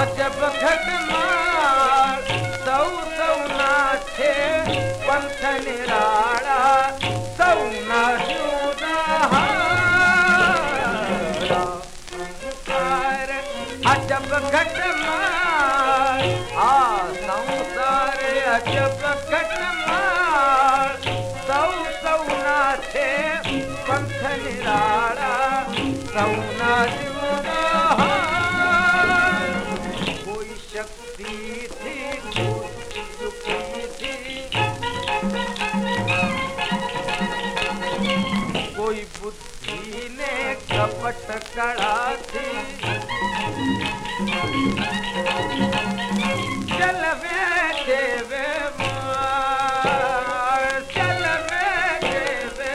अजब घटमार सौ सौ नाथे पंथ निराड़ा सौ ना संसार अजब घटमार आ संसार अजब सौ ना कोई शक्ति थी कोई थी। कोई बुद्धि ने कपट कड़ा थी। चल देवे मार, चल वे देवे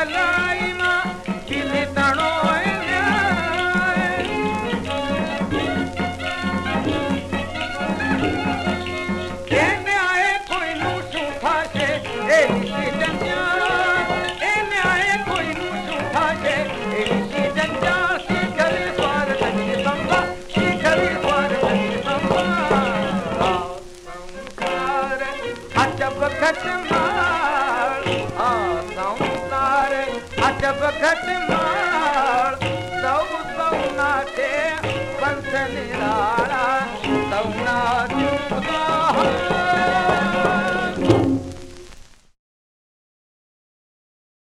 I love जब घट सौ सौ नाचे पंथ निराल